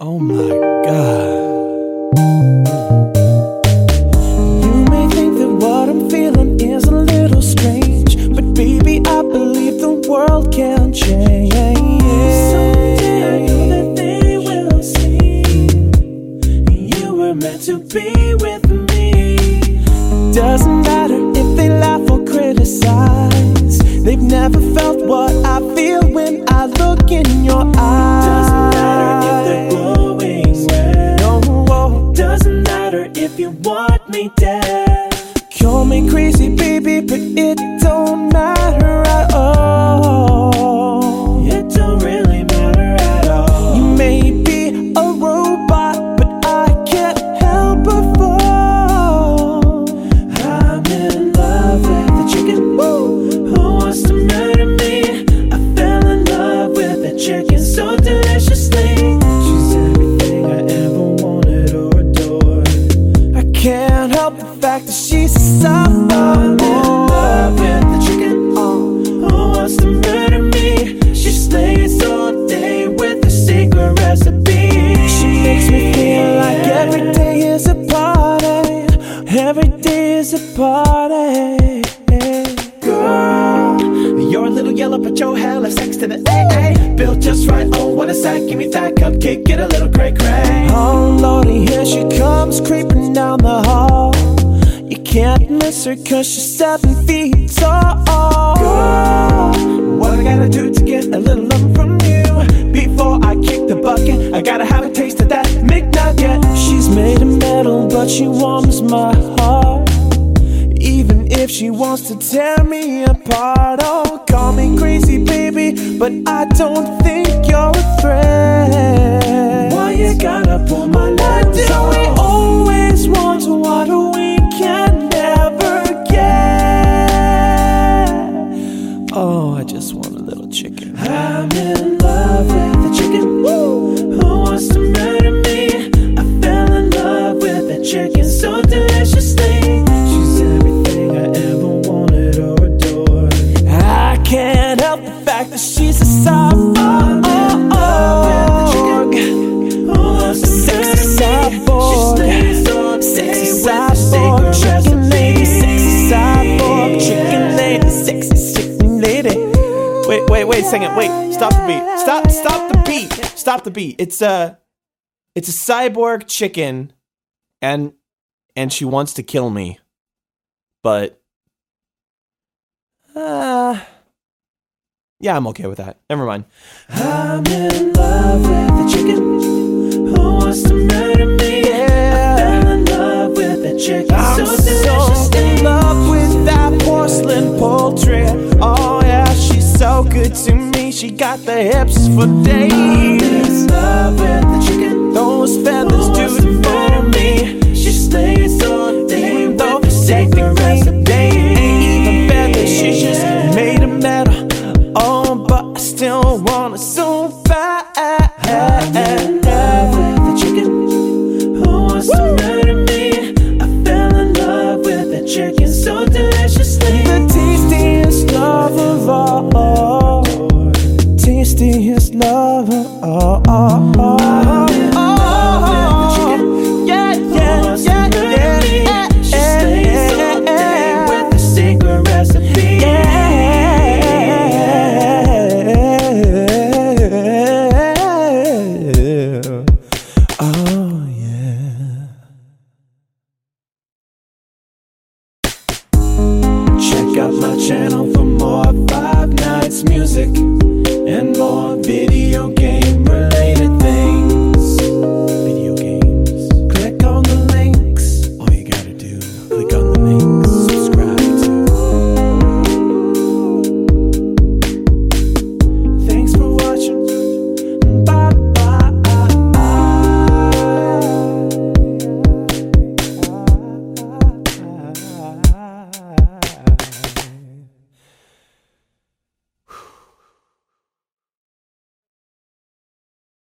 Oh my god. You may think that what I'm feeling is a little strange, but baby, I believe the world can change. Someday I know that they will see you were meant to be with me. Doesn't matter if they laugh or criticize, they've never felt what I feel when I look in your eyes. Want me dead. Call me crazy, baby, but it don't matter at all. It don't really help the fact that she's a. I'm in love with the chicken who wants to murder me. She slays all day with a secret recipe. She makes me feel like every day is a party. Every day is a party. Girl, you're a little yellow, but you're hella sex to the AA. Built just right. Oh, what a sight. Give me that cupcake. Get a little cray cray. Her cause she's seven feet tall. Girl, what I gotta do to get a little love from you? Before I kick the bucket, I gotta have a taste of that McNugget. She's made of metal, but she warms my heart. Even if she wants to tear me apart, oh, call me crazy, baby, but I don't think Wait, wait, wait a second. Wait, stop the beat. Stop, stop the beat. Stop the beat. It's a, it's a cyborg chicken, and and she wants to kill me, but, uh, yeah, I'm okay with that. Never mind. I'm in love with the chicken who wants to murder me. Yeah. I fell in love with the chicken I'm so, She got the hips for days. Tastiest love of all. Yeah, yeah, yeah, yeah, yeah. She stays all day with the secret recipe. Oh yeah. Check out my channel for more Five Nights music.